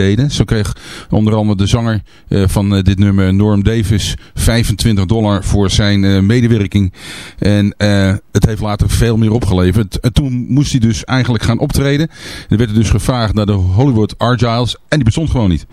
deden. Zo kreeg onder andere de zanger van dit nummer, Norm Davis, 25 dollar voor zijn medewerking. En het heeft later veel meer opgeleverd. En toen moest hij dus eigenlijk gaan optreden. Er werd dus gevraagd naar de Hollywood Argyles en die bestond gewoon niet.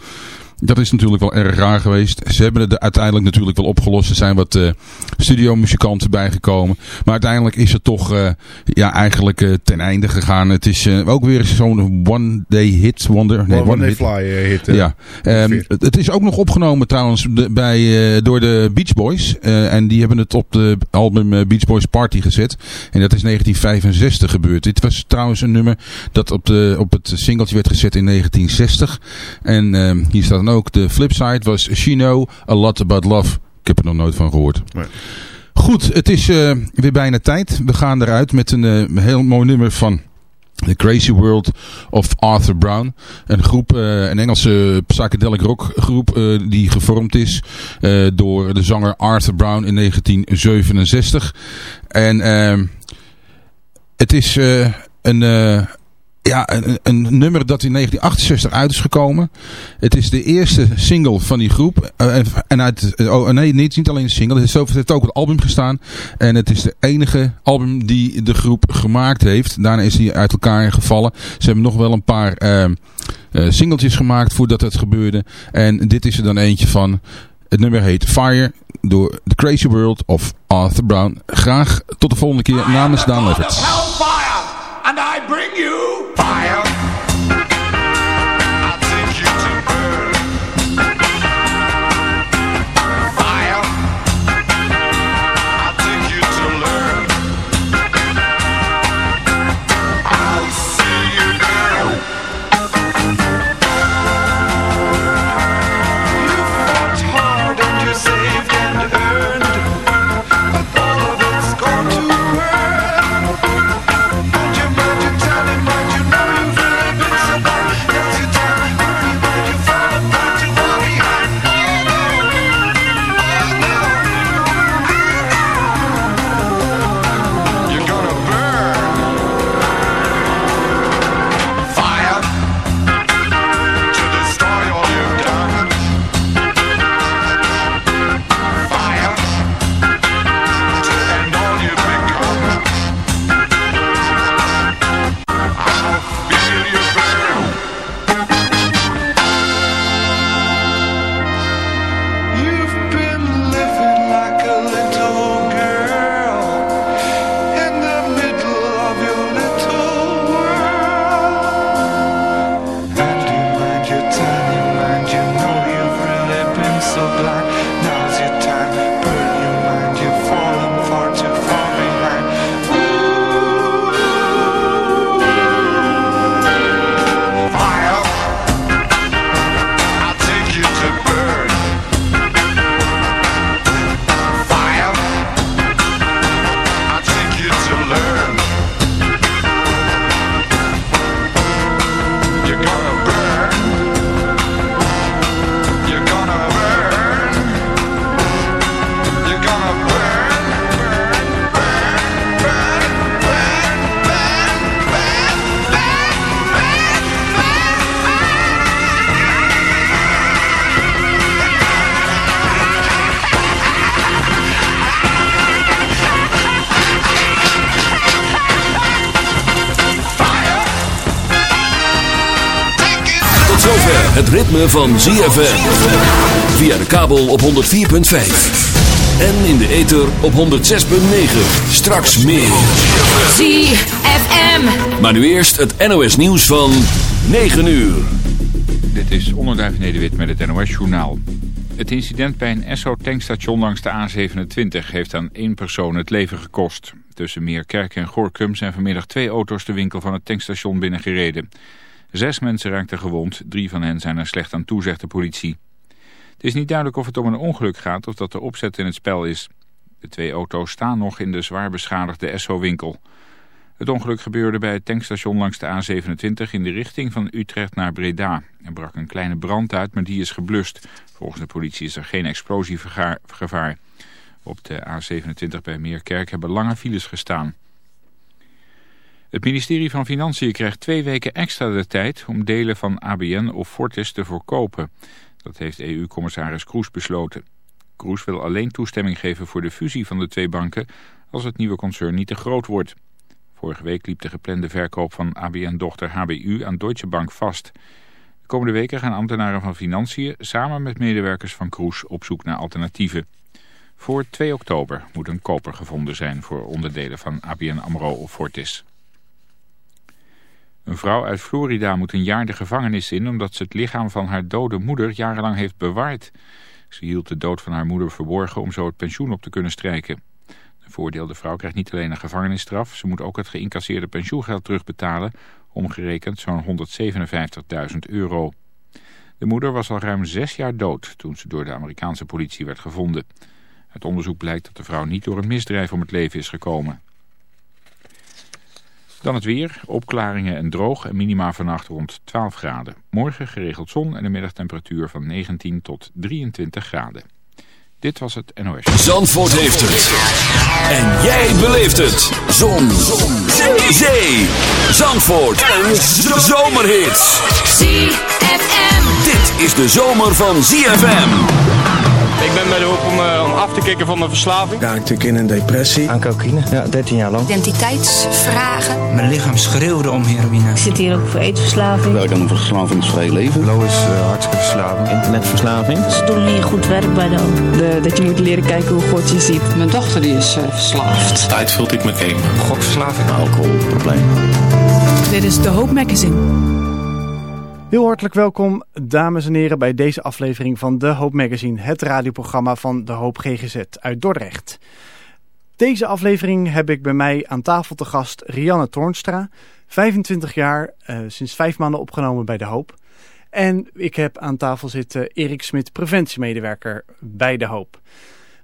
Dat is natuurlijk wel erg raar geweest. Ze hebben het uiteindelijk natuurlijk wel opgelost. Er zijn wat uh, studiomuzikanten bijgekomen. Maar uiteindelijk is het toch uh, ja, eigenlijk uh, ten einde gegaan. Het is ook weer zo'n one day hit wonder. Nee, one, one day hit. fly hit. ja. Um, het is ook nog opgenomen trouwens bij, door de Beach Boys. en die hebben het op de album Beach Boys Party gezet. En dat is 1965 gebeurd. Dit was trouwens een nummer dat op, de, op het singeltje werd gezet in 1960. En ehm, hier staat dan ook de flipside was She Know A Lot About Love. Ik heb er nog nooit van gehoord. Nee. Goed, het is uh, weer bijna tijd. We gaan eruit met een uh, heel mooi nummer van The Crazy World of Arthur Brown. Een groep, uh, een Engelse psychedelic rock groep die gevormd is door de zanger Arthur Brown in 1967. En ehm, het is een ja, een, nummer dat in 1968 uit is gekomen. Het is de eerste single van die groep. Uh, en uit, oh, nee, niet, niet alleen een single. Het heeft, ook het album gestaan. En het is de enige album die de groep gemaakt heeft. Daarna is hij uit elkaar gevallen. Ze hebben nog wel een paar uh, singeltjes gemaakt voordat het gebeurde. En dit is er dan eentje van. Het nummer heet Fire door The Crazy World of Arthur Brown. Graag tot de volgende keer namens Daan Lefferts. And I bring you ritme van ZFM. Via de kabel op 104.5. En in de ether op 106.9. Straks meer. ZFM. Maar nu eerst het NOS nieuws van 9 uur. Dit is Onderduif Nederwit met het NOS journaal. Het incident bij een Esso-tankstation langs de A27 heeft aan één persoon het leven gekost. Tussen Meerkerk en Gorkum zijn vanmiddag twee auto's de winkel van het tankstation binnengereden. Zes mensen raakten gewond, drie van hen zijn er slecht aan toe, zegt de politie. Het is niet duidelijk of het om een ongeluk gaat of dat de opzet in het spel is. De twee auto's staan nog in de zwaar beschadigde Esso-winkel. Het ongeluk gebeurde bij het tankstation langs de A27 in de richting van Utrecht naar Breda. Er brak een kleine brand uit, maar die is geblust. Volgens de politie is er geen explosiegevaar. Op de A27 bij Meerkerk hebben lange files gestaan. Het ministerie van Financiën krijgt twee weken extra de tijd om delen van ABN of Fortis te verkopen. Dat heeft EU-commissaris Kroes besloten. Kroes wil alleen toestemming geven voor de fusie van de twee banken als het nieuwe concern niet te groot wordt. Vorige week liep de geplande verkoop van ABN-dochter HBU aan Deutsche Bank vast. De komende weken gaan ambtenaren van Financiën samen met medewerkers van Kroes op zoek naar alternatieven. Voor 2 oktober moet een koper gevonden zijn voor onderdelen van ABN AMRO of Fortis. Een vrouw uit Florida moet een jaar de gevangenis in omdat ze het lichaam van haar dode moeder jarenlang heeft bewaard. Ze hield de dood van haar moeder verborgen om zo het pensioen op te kunnen strijken. De voordeelde vrouw krijgt niet alleen een gevangenisstraf, ze moet ook het geïncasseerde pensioengeld terugbetalen, omgerekend zo'n 157.000 euro. De moeder was al ruim zes jaar dood toen ze door de Amerikaanse politie werd gevonden. Het onderzoek blijkt dat de vrouw niet door een misdrijf om het leven is gekomen. Dan het weer, opklaringen en droog en minima vannacht rond 12 graden. Morgen geregeld zon en een middagtemperatuur van 19 tot 23 graden. Dit was het NOS. Zandvoort heeft het. En jij beleeft het. Zon. zon. Zee. Zee. Zandvoort. Een zomerhit. ZFM. Dit is de zomer van ZFM. Ik ben bij de hoop om, uh, om af te kicken van mijn verslaving. Ja, natuurlijk in een depressie. Aan cocaïne, ja, 13 jaar lang. Identiteitsvragen. Mijn lichaam schreeuwde om heroïne. Ik zit hier ook voor eetverslaving. Werk aan een verslavingsvrij leven. Lo is uh, hartstikke verslaving. Internetverslaving. Ze doen hier goed werk bij dan. De, dat je moet leren kijken hoe God je ziet. Mijn dochter die is uh, verslaafd. Tijd vult ik met game. Gokverslaving. Alcoholprobleem. Dit is de Hoop Magazine. Heel hartelijk welkom, dames en heren, bij deze aflevering van De Hoop Magazine, het radioprogramma van De Hoop GGZ uit Dordrecht. Deze aflevering heb ik bij mij aan tafel te gast Rianne Toornstra, 25 jaar, uh, sinds vijf maanden opgenomen bij De Hoop. En ik heb aan tafel zitten Erik Smit, preventiemedewerker bij De Hoop.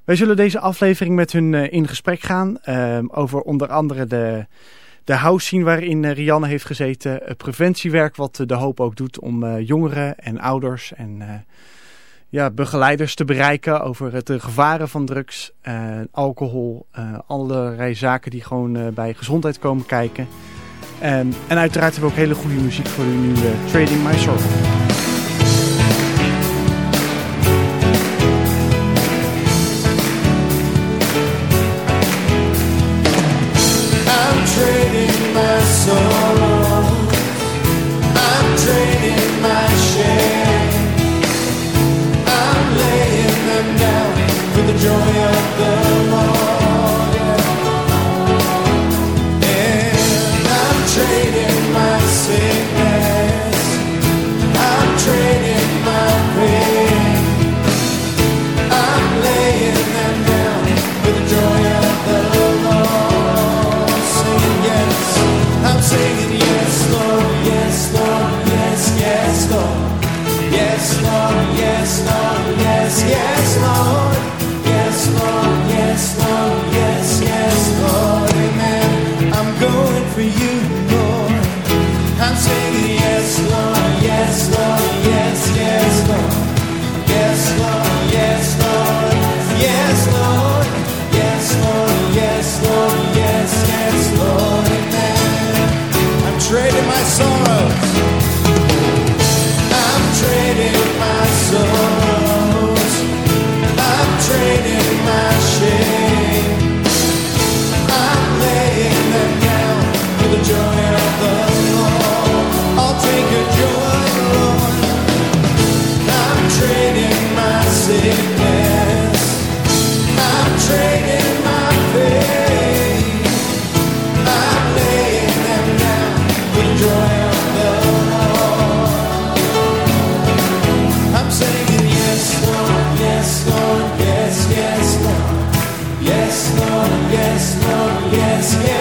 Wij zullen deze aflevering met hun uh, in gesprek gaan uh, over onder andere de de house scene waarin uh, Rianne heeft gezeten. Het preventiewerk wat uh, De Hoop ook doet om jongeren en ouders en ja, begeleiders te bereiken over het gevaren van drugs, alcohol, allerlei zaken die gewoon bij gezondheid komen kijken. en uiteraard hebben we ook hele goede muziek voor u nu, Trading My Soul. scared.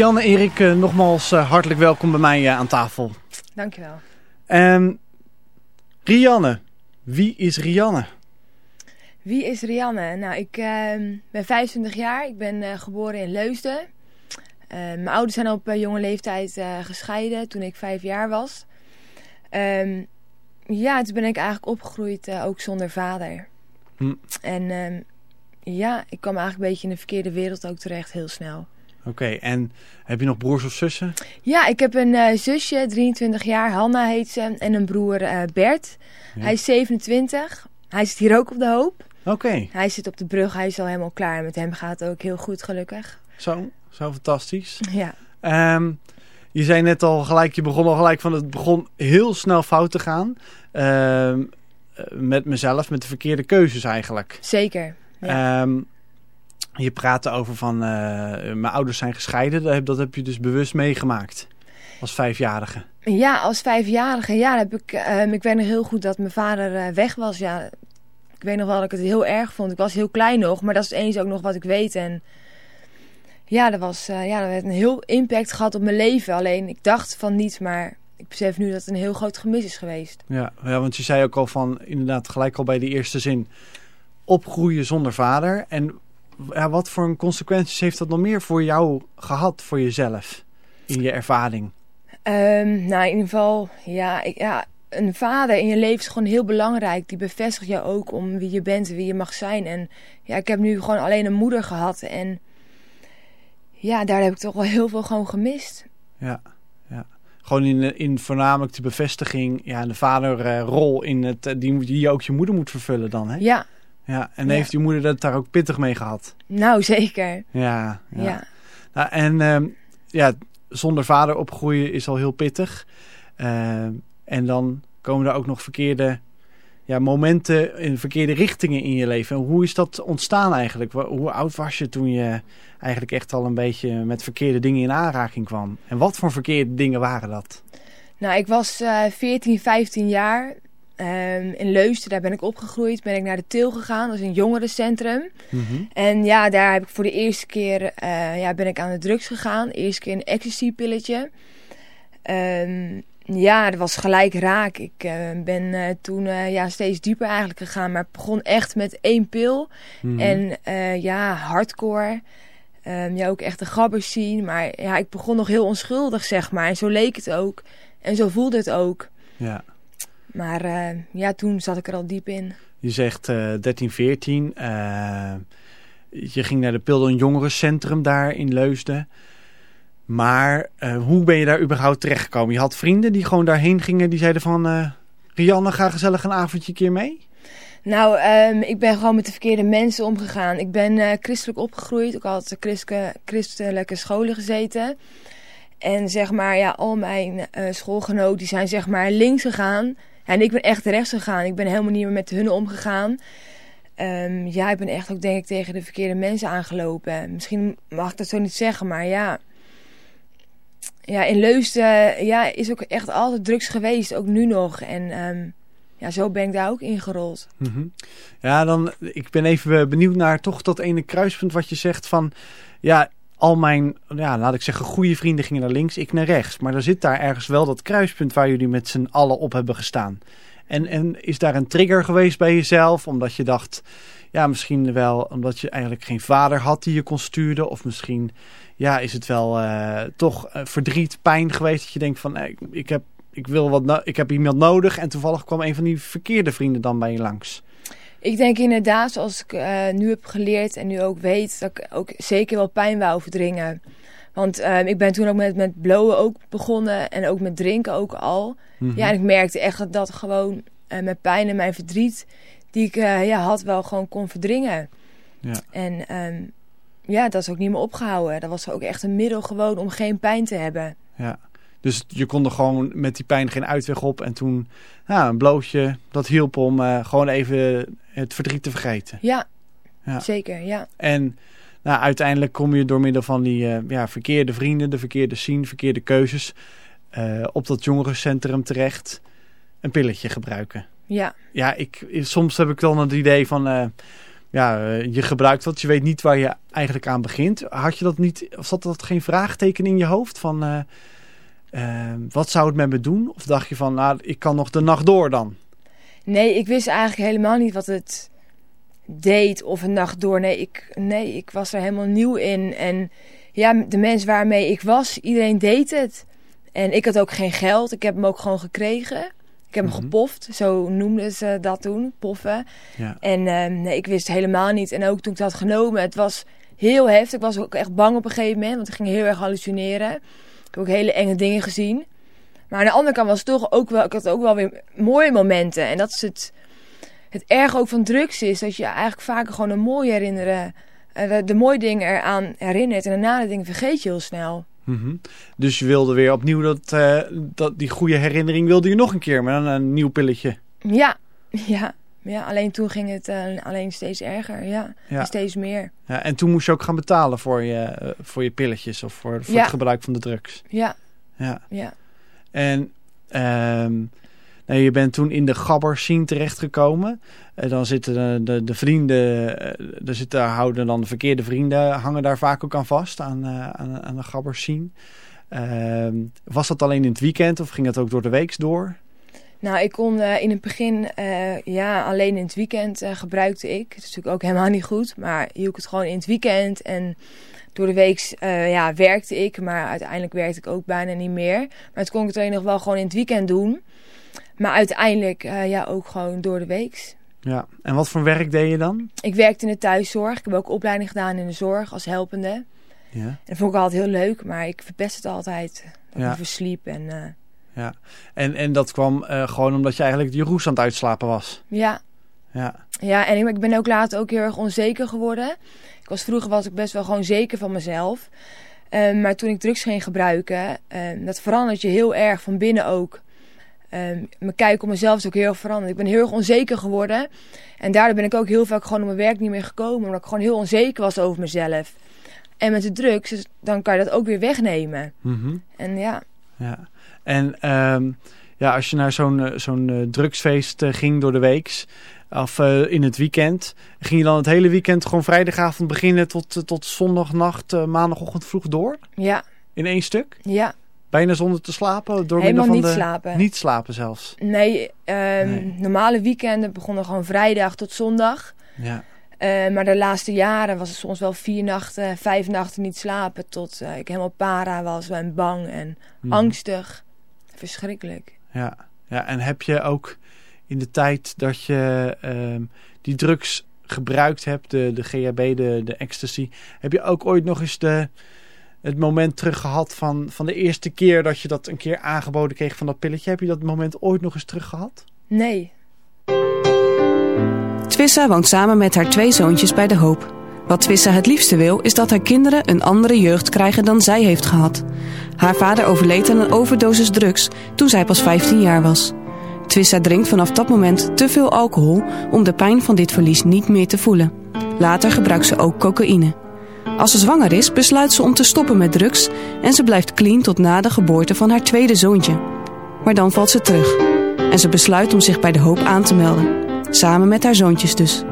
Rianne, Erik, uh, nogmaals uh, hartelijk welkom bij mij uh, aan tafel. Dankjewel. Um, Rianne, wie is Rianne? Wie is Rianne? Nou, ik ehm, ben 25 jaar. Ik ben geboren in Leusden. mijn ouders zijn op jonge leeftijd gescheiden toen ik vijf jaar was. Um, ja, toen ben ik eigenlijk opgegroeid ook zonder vader. Hm. En ja, ik kwam eigenlijk een beetje in de verkeerde wereld ook terecht heel snel. Oké, en heb je nog broers of zussen? Ja, ik heb een uh, zusje, 23 jaar, Hanna heet ze, en een broer uh, Bert. Hij is 27, hij zit hier ook op de hoop. Oké. Hij zit op de brug, hij is al helemaal klaar. Met hem gaat het ook heel goed, gelukkig. Zo, zo fantastisch. Ja. Um, je zei net al gelijk, je begon al gelijk van het begon heel snel fout te gaan. Uh, met mezelf, met de verkeerde keuzes eigenlijk. Zeker. Ja. Um, je praatte over van, uh, mijn ouders zijn gescheiden. Dat heb, dat heb je dus bewust meegemaakt. Als vijfjarige. Ja, als vijfjarige. Ja, heb ik, uh, ik weet nog heel goed dat mijn vader uh, weg was. Ja, ik weet nog wel dat ik het heel erg vond. Ik was heel klein nog, maar dat is eens ook nog wat ik weet. En ja, dat, was, ja, dat heeft een heel impact gehad op mijn leven. Alleen ik dacht van niet, maar ik besef nu dat het een heel groot gemis is geweest. Ja, ja want je zei ook al van, inderdaad gelijk al bij de eerste zin... opgroeien zonder vader. En ja, wat voor consequenties heeft dat nog meer voor jou gehad, voor jezelf, in je ervaring? Um, nou, in ieder geval, ja, ik, ja, een vader in je leven is gewoon heel belangrijk. Die bevestigt je ook om wie je bent en wie je mag zijn. En ja, ik heb nu gewoon alleen een moeder gehad. En ja, daar heb ik toch wel heel veel gewoon gemist. Ja, ja. Gewoon in, in voornamelijk de bevestiging, ja, de vaderrol in het, die, die je ook je moeder moet vervullen dan, hè? Ja, ja, en heeft je moeder dat daar ook pittig mee gehad? Nou, zeker. Ja. Ja. ja. Nou, en uh, ja, zonder vader opgroeien is al heel pittig. Uh, en dan komen er ook nog verkeerde ja, momenten in verkeerde richtingen in je leven. En hoe is dat ontstaan eigenlijk? Hoe oud was je toen je eigenlijk echt al een beetje met verkeerde dingen in aanraking kwam? En wat voor verkeerde dingen waren dat? Nou, ik was uh, 14, 15 jaar. Um, in Leusden, daar ben ik opgegroeid, ben ik naar de Til gegaan, dat is een jongerencentrum. Mm -hmm. En ja, daar heb ik voor de eerste keer, uh, ja, ben ik aan de drugs gegaan. De eerste keer een ecstasy-pilletje. Um, ja, dat was gelijk raak. Ik uh, ben uh, toen ja, steeds dieper eigenlijk gegaan, maar begon echt met één pil. Mm -hmm. En ja, hardcore. Um, ja, ook echt de gabbers zien. Maar ja, ik begon nog heel onschuldig, zeg maar. En zo leek het ook. En zo voelde het ook. Ja. Maar uh, ja, toen zat ik er al diep in. Je zegt uh, 13, 14. Uh, je ging naar de Pildon Jongerencentrum daar in Leusden. Maar uh, hoe ben je daar überhaupt terechtgekomen? Je had vrienden die gewoon daarheen gingen. Die zeiden van... Uh, Rianne, ga gezellig een avondje keer mee? Nou, um, ik ben gewoon met de verkeerde mensen omgegaan. Ik ben christelijk opgegroeid. Ook altijd christelijke, christelijke scholen gezeten. En zeg maar, ja, al mijn schoolgenoten die zijn zeg maar links gegaan. En ik ben echt rechts gegaan. Ik ben helemaal niet meer met hun omgegaan. Um, ja, ik ben echt ook denk ik tegen de verkeerde mensen aangelopen. Misschien mag ik dat zo niet zeggen, maar ja. Ja, in Leusden ja, is ook echt altijd drugs geweest, ook nu nog. En um, ja, zo ben ik daar ook ingerold. Mm. Ja, dan, ik ben even benieuwd naar toch dat ene kruispunt wat je zegt van... Ja, al mijn, ja, laat ik zeggen, goede vrienden gingen naar links, ik naar rechts. Maar er zit daar ergens wel dat kruispunt waar jullie met z'n allen op hebben gestaan. En, en is daar een trigger geweest bij jezelf, omdat je dacht, ja, misschien wel omdat je eigenlijk geen vader had die je kon sturen. Of misschien, ja, is het wel uh, toch uh, verdriet, pijn geweest dat je denkt van, ik, ik, heb, ik, wil wat ik heb iemand nodig. En toevallig kwam een van die verkeerde vrienden dan bij je langs. Ik denk inderdaad, zoals ik uh, nu heb geleerd en nu ook weet, dat ik ook zeker wel pijn wou verdringen. Want uh, ik ben toen ook met, met blowen ook begonnen en ook met drinken ook al. Mm -hmm. Ja, en ik merkte echt dat dat gewoon uh, mijn pijn en mijn verdriet die ik ja, had wel gewoon kon verdringen. Ja. En um, ja, dat is ook niet meer opgehouden. Dat was ook echt een middel gewoon om geen pijn te hebben. Ja. Dus je kon er gewoon met die pijn geen uitweg op. En toen, nou, een blootje, dat hielp om uh, gewoon even het verdriet te vergeten. Ja, ja. zeker, ja. En nou, uiteindelijk kom je door middel van die uh, ja, verkeerde vrienden, de verkeerde scene, verkeerde keuzes, uh, op dat jongerencentrum terecht. Een pilletje gebruiken. Ja. Ja, ik, soms heb ik dan het idee van, uh, ja, je gebruikt wat, je weet niet waar je eigenlijk aan begint. Had je dat niet, of zat dat geen vraagteken in je hoofd van... Uh, wat zou het met me doen? Of dacht je van, nou, ik kan nog de nacht door dan? Nee, ik wist eigenlijk helemaal niet wat het deed of een nacht door. Nee ik, nee, ik was er helemaal nieuw in. En ja, de mensen waarmee ik was, iedereen deed het. En ik had ook geen geld. Ik heb hem ook gewoon gekregen. Ik heb hem mm -hmm. gepoft, zo noemden ze dat toen, poffen. Ja. En uh, nee, ik wist helemaal niet. En ook toen ik dat had genomen, het was heel heftig. Ik was ook echt bang op een gegeven moment, want ik ging heel erg hallucineren. Ik heb ook hele enge dingen gezien. Maar aan de andere kant was het toch ook wel, ik had ook wel weer mooie momenten. En dat is het, het erg ook van drugs is, dat je eigenlijk vaker gewoon een mooie herinneren, de, de mooie dingen eraan herinnert. En de nare dingen vergeet je heel snel. Mm -hmm. Dus je wilde weer opnieuw dat, uh, dat, die goede herinnering wilde je nog een keer met een, een nieuw pilletje. Ja, ja. Ja, alleen toen ging het uh, alleen steeds erger, ja. ja. Steeds meer. Ja, en toen moest je ook gaan betalen voor je, uh, voor je pilletjes of voor, voor ja. het gebruik van de drugs. Ja. Ja. ja. En um, nou, je bent toen in de gabber scene terechtgekomen. Uh, dan zitten de, de, de vrienden, er zitten, houden dan de verkeerde vrienden, hangen daar vaak ook aan vast, aan, aan, aan de gabber scene. was dat alleen in het weekend of ging het ook door de week door? Nou, ik kon in het begin, ja, alleen in het weekend uh, gebruikte ik. Dat is natuurlijk ook helemaal niet goed, maar hield het gewoon in het weekend. En door de week, ja, werkte ik, maar uiteindelijk werkte ik ook bijna niet meer. Maar toen kon ik het alleen nog wel gewoon in het weekend doen. Maar uiteindelijk, ja, ook gewoon door de week. Ja, en wat voor werk deed je dan? Ik werkte in de thuiszorg. Ik heb ook opleiding gedaan in de zorg als helpende. Ja. En dat vond ik altijd heel leuk, maar ik verpest het altijd. Dat ja. ik versliep en... Ja, en, en dat kwam gewoon omdat je eigenlijk je roes aan het uitsslapen was. Ja. Ja. Ja, en ik ben ook later ook heel erg onzeker geworden. Ik was, vroeger was ik best wel gewoon zeker van mezelf. Um, maar toen ik drugs ging gebruiken, um, dat verandert je heel erg van binnen ook. Um, mijn kijk op mezelf is ook heel erg veranderd. Ik ben heel erg onzeker geworden. En daardoor ben ik ook heel vaak gewoon op mijn werk niet meer gekomen. Omdat ik gewoon heel onzeker was over mezelf. En met de drugs, dus dan kan je dat ook weer wegnemen. Mm -hmm. En ja. Ja. En ja, als je naar zo'n zo'n uh, drugsfeest uh, ging door de weeks of uh, in het weekend, ging je dan het hele weekend gewoon vrijdagavond beginnen tot, tot zondagnacht, maandagochtend vroeg door? Ja. In één stuk? Ja. Bijna zonder te slapen? Door Helemaal van niet de... slapen. Niet slapen zelfs? Nee, um, nee. normale weekenden begonnen gewoon vrijdag tot zondag. Ja. Uh, maar de laatste jaren was het soms wel vier nachten, vijf nachten niet slapen. Tot ik helemaal para was en bang en hmm. angstig. Verschrikkelijk. Ja. ja, en heb je ook in de tijd dat je uh, die drugs gebruikt hebt, de, de GHB, de, de ecstasy, heb je ook ooit nog eens de, het moment terug gehad van, van de eerste keer dat je dat een keer aangeboden kreeg van dat pilletje? Heb je dat moment ooit nog eens terug gehad? Nee. Twissa woont samen met haar twee zoontjes bij De Hoop. Wat Twissa het liefste wil, is dat haar kinderen een andere jeugd krijgen dan zij heeft gehad. Haar vader overleed aan een overdosis drugs toen zij pas 15 jaar was. Twissa drinkt vanaf dat moment te veel alcohol om de pijn van dit verlies niet meer te voelen. Later gebruikt ze ook cocaïne. Als ze zwanger is, besluit ze om te stoppen met drugs en ze blijft clean tot na de geboorte van haar tweede zoontje. Maar dan valt ze terug en ze besluit om zich bij de hoop aan te melden. Samen met haar zoontjes dus.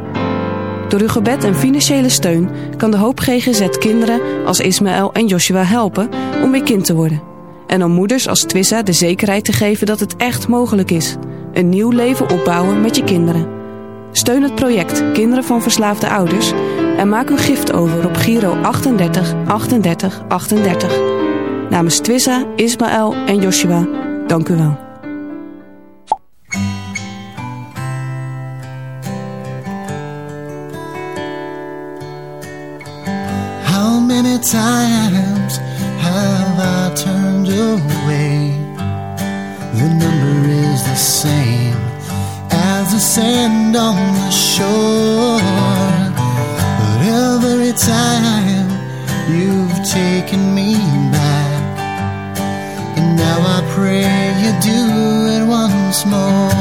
Door uw gebed en financiële steun kan de Hoop GGZ kinderen als Ismaël en Joshua helpen om weer kind te worden. En om moeders als Twissa de zekerheid te geven dat het echt mogelijk is. Een nieuw leven opbouwen met je kinderen. Steun het project Kinderen van Verslaafde Ouders en maak uw gift over op Giro 38 38 38. Namens Twissa, Ismaël en Joshua, dank u wel. How many times have turned away? The number is the same as the sand on the shore. But every time you've taken me back, and now I pray you do it once more.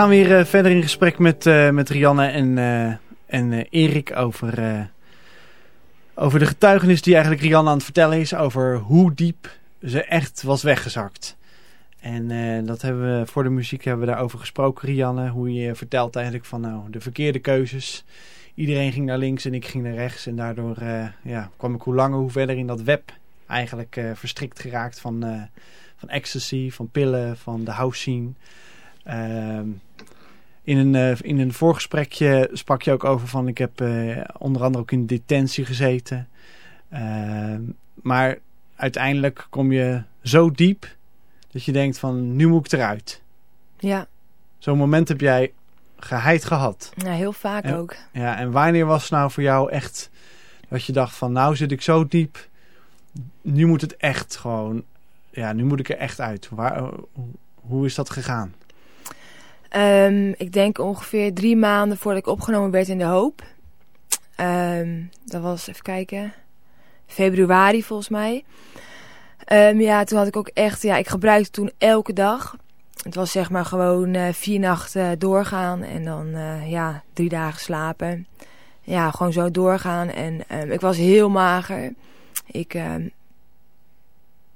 Gaan weer eh, verder in gesprek met, eh, met Rianne en, eh, en Erik over, over de getuigenis die eigenlijk Rianne aan het vertellen is. Over hoe diep ze echt was weggezakt. En dat hebben we voor de muziek hebben we daarover gesproken, Rianne. Hoe je vertelt eigenlijk van nou, de verkeerde keuzes. Iedereen ging naar links en ik ging naar rechts. En daardoor ja, kwam ik hoe langer hoe verder in dat web eigenlijk verstrikt geraakt van, van ecstasy, van pillen, van de house scene. In een, eh, in een voorgesprekje sprak je ook over van ik heb eh, onder andere ook in detentie gezeten. Ehm, maar uiteindelijk kom je zo diep dat je denkt van nu moet ik eruit. Ja, Zo'n moment heb jij geheid gehad. ja heel vaak En- ook. Ja, en wanneer was het nou voor jou echt dat je dacht van nou zit ik zo diep. Nu moet het echt gewoon, ja nu moet ik er echt uit. Waar, hoe, hoe is dat gegaan? Ehm, ik denk ongeveer drie maanden voordat ik opgenomen werd in De Hoop. Ehm, dat was, even kijken, februari volgens mij. Ehm, ja, toen had ik ook echt, ja, ik gebruikte toen elke dag. Het was zeg maar gewoon eh, vier nachten doorgaan en dan, eh, ja, drie dagen slapen. Ja, gewoon zo doorgaan. En ik was heel mager. Ik,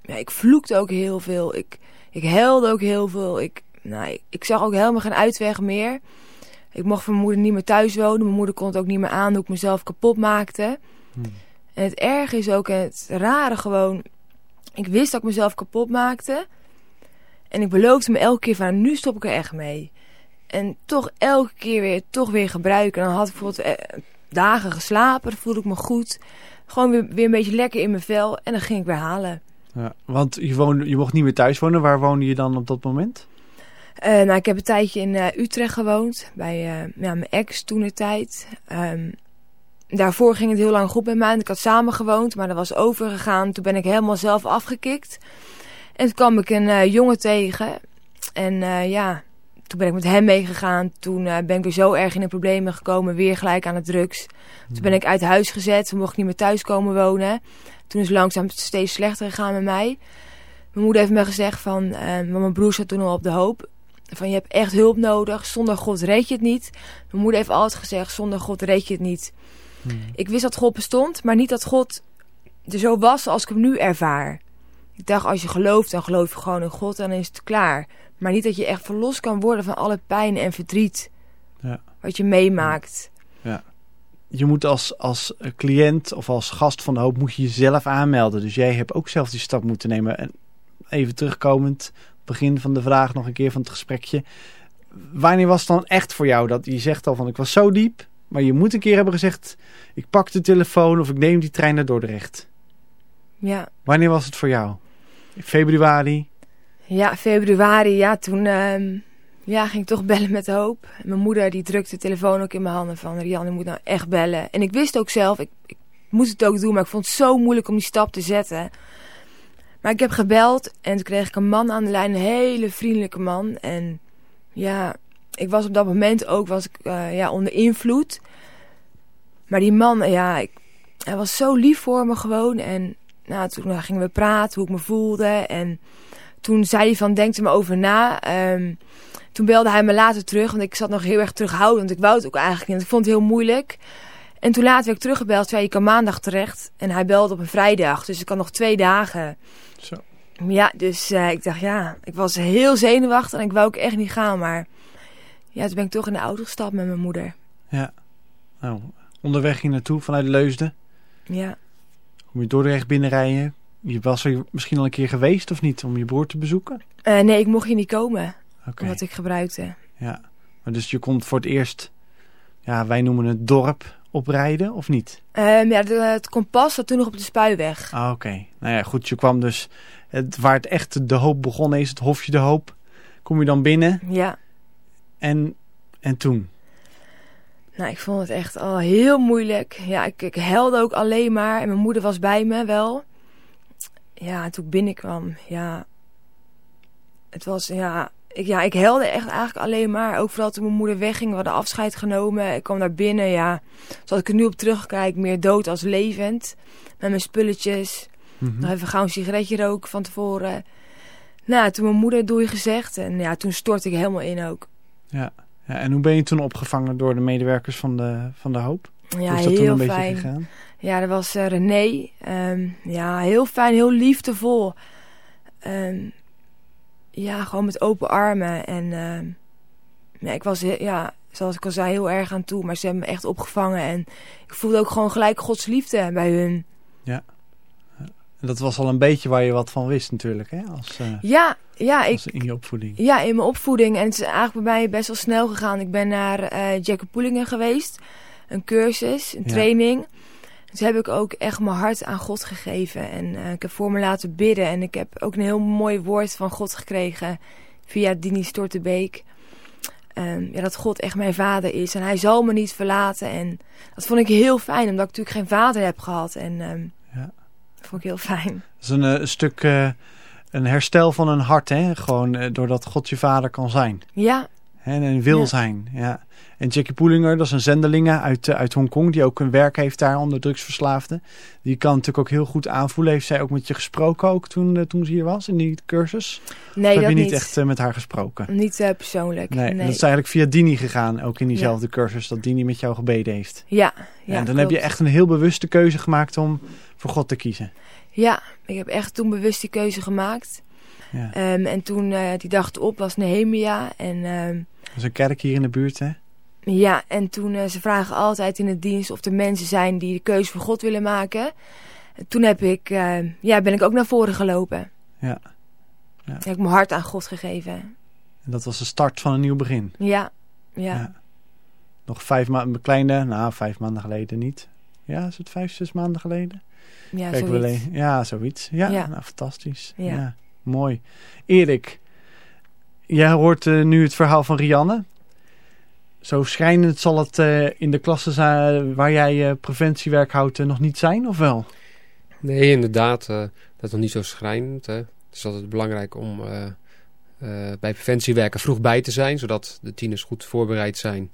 ja, ik vloekte ook heel veel. Ik, ik huilde ook heel veel. Ik, nou, ik, zag ook helemaal geen uitweg meer. Ik mocht van mijn moeder niet meer thuis wonen. Mijn moeder kon het ook niet meer aan hoe ik mezelf kapot maakte. En het erge is ook, en het rare gewoon... Ik wist dat ik mezelf kapot maakte. En ik beloofde me elke keer van, nu stop ik er echt mee. En toch elke keer weer, toch weer gebruiken. En dan had ik bijvoorbeeld eh, dagen geslapen, dan voelde ik me goed. Gewoon weer, weer een beetje lekker in mijn vel. En dan ging ik weer halen. Ja, want je, woonde, je mocht niet meer thuis wonen. Waar woonde je dan op dat moment? Uh, nou, ik heb een tijdje in uh, Utrecht gewoond. Bij uh, ja, mijn ex toen de tijd. Um, daarvoor ging het heel lang goed met mij. Ik had samen gewoond, maar dat was overgegaan. Toen ben ik helemaal zelf afgekikt. En toen kwam ik een jongen tegen. En ja, toen ben ik met hem meegegaan. Toen ben ik weer zo erg in de problemen gekomen. Weer gelijk aan de drugs. Toen ben ik uit huis gezet. Toen mocht ik niet meer thuis komen wonen. Toen is het langzaam steeds slechter gegaan met mij. Mijn moeder heeft me gezegd van... want mijn broer zat toen al op de hoop van je hebt echt hulp nodig. Zonder God red je het niet. Mijn moeder heeft altijd gezegd, zonder God red je het niet. Hmm. Ik wist dat God bestond, maar niet dat God er zo was als ik hem nu ervaar. Ik dacht, als je gelooft, dan geloof je gewoon in God en dan is het klaar. Maar niet dat je echt verlost kan worden van alle pijn en verdriet. Ja. Wat je meemaakt. Ja. Je moet als, als cliënt of als gast van de hoop moet je jezelf aanmelden. Dus jij hebt ook zelf die stap moeten nemen. En even terugkomend begin van de vraag nog een keer van het gesprekje. Wanneer was het dan echt voor jou dat je zegt al van ik was zo diep, maar je moet een keer hebben gezegd ik pak de telefoon of ik neem die trein naar Dordrecht. Ja. Wanneer was het voor jou? Februari? Ja, februari. Ja, toen uh, ja, ging ik toch bellen met hoop. mijn moeder die drukte de telefoon ook in mijn handen van Rian, je moet nou echt bellen. En ik wist ook zelf, ik, ik moest het ook doen, maar ik vond het zo moeilijk om die stap te zetten. Maar ik heb gebeld en toen kreeg ik een man aan de lijn, een hele vriendelijke man. En ja, ik was op dat moment ook was ik, uh, ja, onder invloed. Maar die man, ja, ik, hij was zo lief voor me gewoon. En nou, toen gingen we praten, hoe ik me voelde. En toen zei hij van, denk er maar over na. Um, toen belde hij me later terug, want ik zat nog heel erg terughoudend. Ik wou het ook eigenlijk niet, ik vond het heel moeilijk. En toen later werd ik teruggebeld, zei je kan maandag terecht. En hij belde op een vrijdag, dus ik kan nog twee dagen. Zo. Ja, dus uh, ik dacht ja, ik was heel zenuwachtig en ik wou ook echt niet gaan. Maar ja, toen ben ik toch in de auto gestapt met mijn moeder. Ja, nou, onderweg hier naartoe vanuit Leusden. Ja. Om je Dordrecht binnenrijden. Je was er misschien al een keer geweest of niet om je broer te bezoeken? Uh, nee, ik mocht hier niet komen. Okay. Omdat ik gebruikte. Ja, maar dus je komt voor het eerst, ja, wij noemen het dorp oprijden of niet? Um, ja, de, het kompas zat toen nog op de spuiweg. Ah, oké. Nou ja, goed, je kwam dus het, waar het echt de hoop begonnen is, het Hofje de Hoop. Kom je dan binnen? Ja. En, en toen? Nou, ik vond het echt al heel moeilijk. Ja, ik, ik helde ook alleen maar. En mijn moeder was bij me wel. Ja, toen ik binnenkwam, ja... Het was, ja... Ik, ja, ik helde echt eigenlijk alleen maar. Ook vooral toen mijn moeder wegging, we hadden afscheid genomen. Ik kwam naar binnen, ja. Zoals ik er nu op terugkijk, meer dood als levend. Met mijn spulletjes. Mm -hmm. Nog even gauw een sigaretje roken van tevoren. Nou, toen mijn moeder doei gezegd. En ja, toen stortte ik helemaal in ook. Ja. ja. En hoe ben je toen opgevangen door de medewerkers van de, van de Hoop? Ja, is dat heel toen een fijn. beetje gegaan? Ja, dat was uh, René. Um, ja, heel fijn, heel liefdevol. Um, ja, gewoon met open armen. En uh, ja, ik was, ja, zoals ik al zei, heel erg aan toe. Maar ze hebben me echt opgevangen. En ik voelde ook gewoon gelijk Gods liefde bij hun. Ja. En dat was al een beetje waar je wat van wist natuurlijk, hè? Als, uh, ja, ja. Als ik, in je opvoeding. Ja, in mijn opvoeding. En het is eigenlijk bij mij best wel snel gegaan. Ik ben naar uh, Jackie Poelingen geweest. Een cursus, een ja. training. Dus heb ik ook echt mijn hart aan God gegeven. En uh, ik heb voor me laten bidden. En ik heb ook een heel mooi woord van God gekregen. Via Dini Stortebeek. Um, ja, dat God echt mijn vader is. En hij zal me niet verlaten. En dat vond ik heel fijn. Omdat ik natuurlijk geen vader heb gehad. En um, ja. dat vond ik heel fijn. Dat is een, een stuk... Uh, een herstel van een hart, hè? Gewoon uh, doordat God je vader kan zijn. Ja. En, en wil ja. zijn, ja. En Jackie Poelinger, dat is een zendelinge uit, uh, uit Hongkong, die ook een werk heeft daar onder drugsverslaafden. Die kan natuurlijk ook heel goed aanvoelen. Heeft zij ook met je gesproken ook toen, uh, toen ze hier was, in die cursus? Nee, of dat heb je niet, niet. echt uh, met haar gesproken? Niet persoonlijk, nee, nee. Dat is eigenlijk via Dini gegaan, ook in diezelfde ja. cursus, dat Dini met jou gebeden heeft. Ja, ja En dan klopt. heb je echt een heel bewuste keuze gemaakt om voor God te kiezen. Ja, ik heb echt toen bewust die keuze gemaakt. Ja. Um, en toen uh, die dag op was Nehemia. En, um, dat is een kerk hier in de buurt, hè? Ja, en toen uh, ze vragen altijd in het dienst of er mensen zijn die de keuze voor God willen maken. En toen heb ik, uh, ja, ben ik ook naar voren gelopen. Ja. Ja. Ik heb mijn hart aan God gegeven. En dat was de start van een nieuw begin. Ja, ja. ja. Nog vijf maanden, kleine, nou vijf maanden geleden niet. Ja, is het vijf, zes maanden geleden? Ja, Kijk, zoiets. ja, zoiets. Ja, ja. Nou, fantastisch. Ja. mooi. Erik, jij hoort uh, nu het verhaal van Rianne. Zo schrijnend zal het uh, in de klassen waar jij uh, preventiewerk houdt nog niet zijn, of wel? Nee, inderdaad. dat is nog niet zo schrijnend. Hè. Het is altijd belangrijk om bij preventiewerken vroeg bij te zijn, zodat de tieners goed voorbereid zijn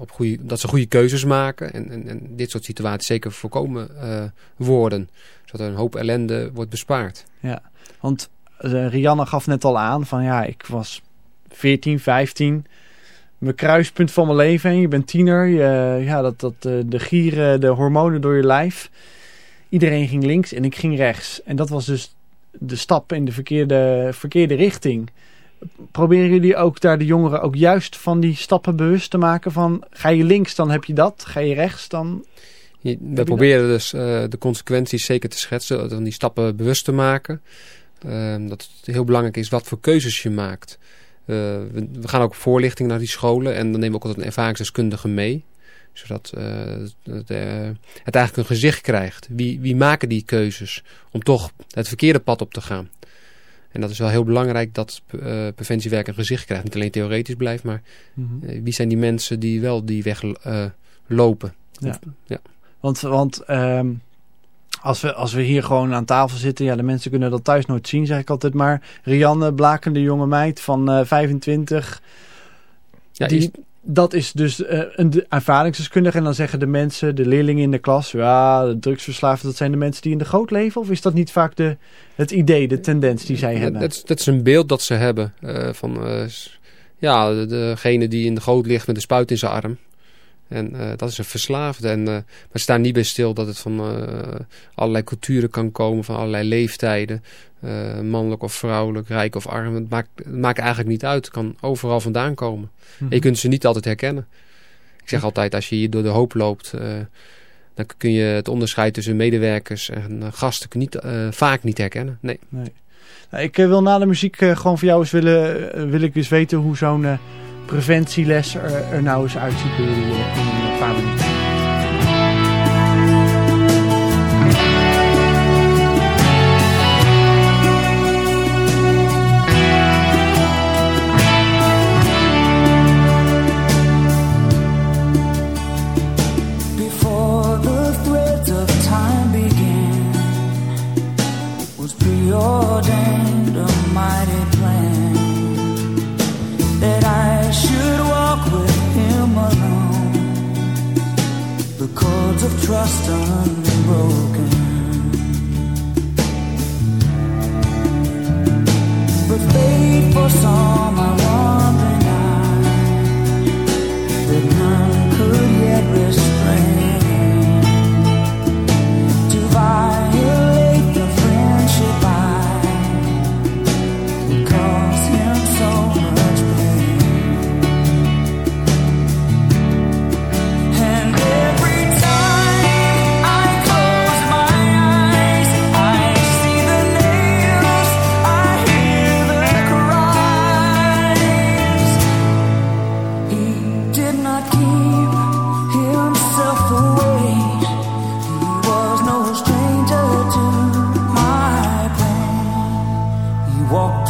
op goede, dat ze goede keuzes maken en, en, en dit soort situaties zeker voorkomen uh, worden. Zodat er een hoop ellende wordt bespaard. Ja, want uh, Rianne gaf net al aan van ja, ik was 14, 15 mijn kruispunt van mijn leven. En je bent tiener. Je, ja, dat, dat, uh, de gieren, de hormonen door je lijf. Iedereen ging links en ik ging rechts. En dat was dus de stap in de verkeerde, verkeerde richting. Proberen jullie ook daar de jongeren ook juist van die stappen bewust te maken van ga je links dan heb je dat, ga je rechts dan... we proberen dus uh, de consequenties zeker te schetsen, dan die stappen bewust te maken. Uh, dat het heel belangrijk is wat voor keuzes je maakt. Uh, we, we, gaan ook voorlichting naar die scholen en dan nemen we ook altijd een ervaringsdeskundige mee. Zodat uh, het, het eigenlijk een gezicht krijgt. Wie, wie maken die keuzes om toch het verkeerde pad op te gaan? En dat is wel heel belangrijk dat uh, preventiewerk een gezicht krijgt. Niet alleen theoretisch blijft, maar mhm. eh, wie zijn die mensen die wel die weg lopen? Ja. ja. Want, want um, als, we, als we hier gewoon aan tafel zitten, ja, de mensen kunnen dat thuis nooit zien, zeg ik altijd maar. Rianne, blakende jonge meid van 25. Ja, die, dat is dus uh, een ervaringsdeskundige. En dan zeggen de mensen, de leerlingen in de klas... ja, de drugsverslaafden, dat zijn de mensen die in de goot leven? Of is dat niet vaak de, het idee, de tendens die zij hebben? Dat, dat is een beeld dat ze hebben. Uh, van, uh, ja, degene die in de goot ligt met een spuit in zijn arm. En uh, dat is een verslaafde. En, uh, maar ze staan niet bij stil dat het van uh, allerlei culturen kan komen, van allerlei leeftijden. mannelijk of vrouwelijk, rijk of arm. Het maakt, het maakt eigenlijk niet uit. Het kan overal vandaan komen. En je mhm. kunt ze niet altijd herkennen. Ik zeg altijd, als je hier door de hoop loopt, dan kun je het onderscheid tussen medewerkers en gasten niet, vaak niet herkennen. Nee. nee. Nou, ik wil na de muziek gewoon voor jou eens willen, wil ik eens weten hoe zo'n preventieles er, nou eens uitziet bij in een paar minuten. alone. The cords of trust unbroken. But fate foresaw my wandering eye that none could yet restore.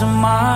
to my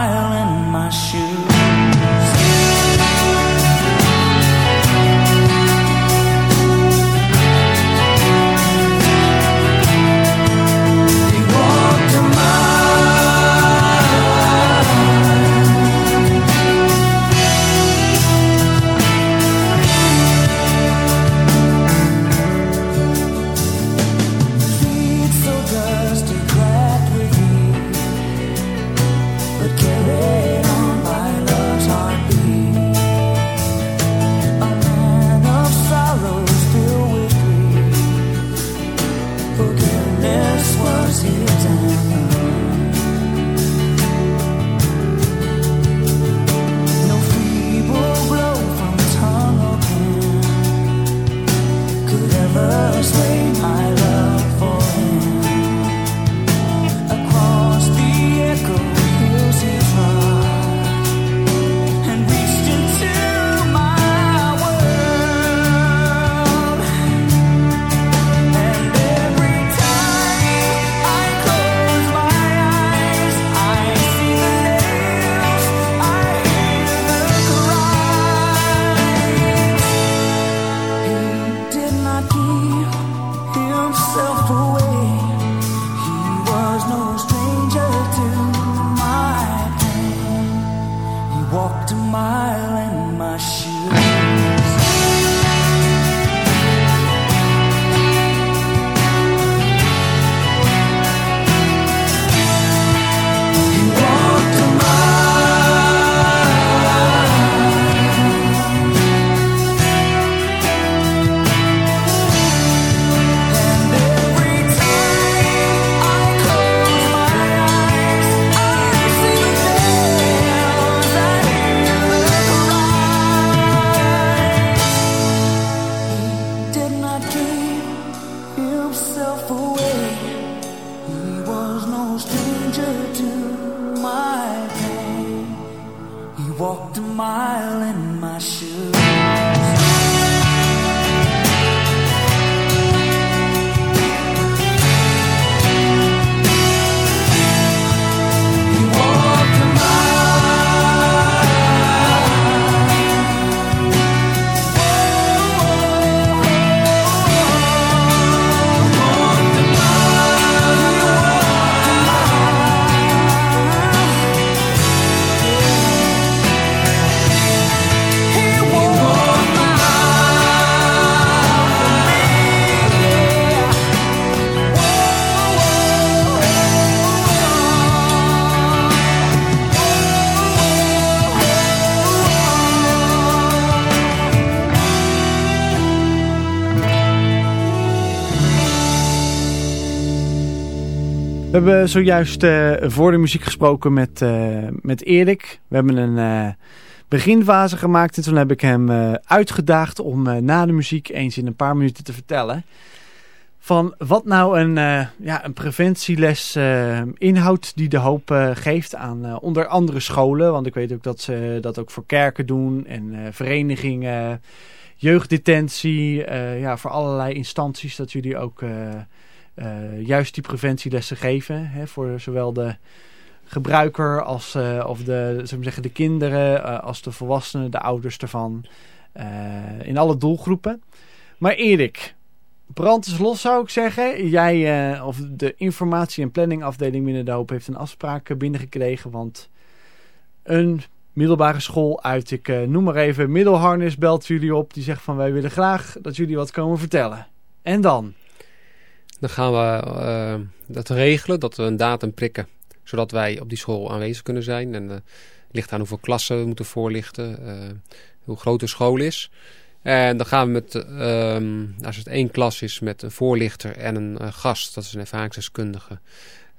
hebben zojuist uh, voor de muziek gesproken met, uh, met Erik. We hebben een uh, beginfase gemaakt en toen heb ik hem uitgedaagd om na de muziek eens in een paar minuten te vertellen. Van wat nou een, ja, een preventieles inhoudt die de hoop geeft aan onder andere scholen. Want ik weet ook dat ze dat ook voor kerken doen en verenigingen, jeugddetentie. ja, voor allerlei instanties dat jullie ook juist die preventielessen geven. Hè, voor zowel de gebruiker als uh, of de, zeg zeggen, de kinderen, uh, als de volwassenen, de ouders ervan. in alle doelgroepen. Maar Erik, brand is los zou ik zeggen. Jij, of de informatie- en planningafdeling binnen de Hoop heeft een afspraak binnengekregen. Want een middelbare school uit, ik noem maar even, Middelharnis belt jullie op. Die zegt van wij willen graag dat jullie wat komen vertellen. En dan? Dan gaan we uh, dat regelen, dat we een datum prikken. Zodat wij op die school aanwezig kunnen zijn. En uh, ligt aan hoeveel klassen we moeten voorlichten. Uh, hoe groot de school is. En dan gaan we met, ehm, als het één klas is, met een voorlichter en een gast. Dat is een ervaringsdeskundige.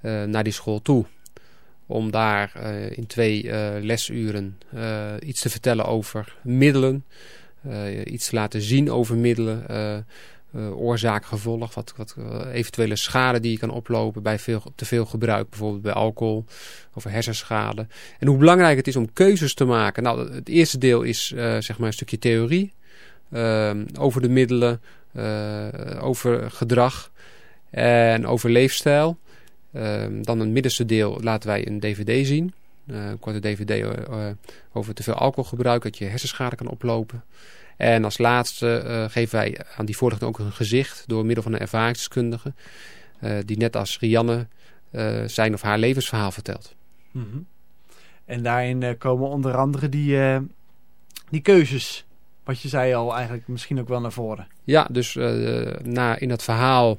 naar die school toe. Om daar in twee lesuren iets te vertellen over middelen. iets te laten zien over middelen uh, oorzaak, gevolg, wat, wat uh, eventuele schade die je kan oplopen bij veel, te veel gebruik, bijvoorbeeld bij alcohol of hersenschade. En hoe belangrijk het is om keuzes te maken. Nou, het eerste deel is uh, zeg maar een stukje theorie over de middelen, over gedrag en over leefstijl. Dan een middenste deel laten wij een dvd zien. een korte dvd over te veel alcoholgebruik, dat je hersenschade kan oplopen. En als laatste uh, geven wij aan die voorlichting ook een gezicht door middel van een ervaringsdeskundige. Uh, die net als Rianne uh, zijn of haar levensverhaal vertelt. Mm -hmm. En daarin komen onder andere die, die keuzes. Wat je zei al eigenlijk misschien ook wel naar voren. Ja, dus na, in dat verhaal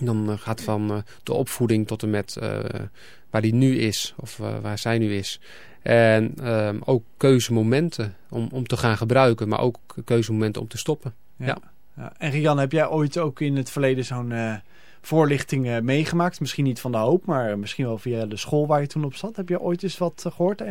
dan gaat van de opvoeding tot en met waar die nu is of waar zij nu is. En um, ook keuzemomenten om, om te gaan gebruiken, maar ook keuzemomenten om te stoppen. Ja. ja. ja. En Rian, heb jij ooit ook in het verleden zo'n uh, voorlichting uh, meegemaakt? Misschien niet van de hoop, maar misschien wel via de school waar je toen op zat. Heb je ooit eens wat uh, gehoord?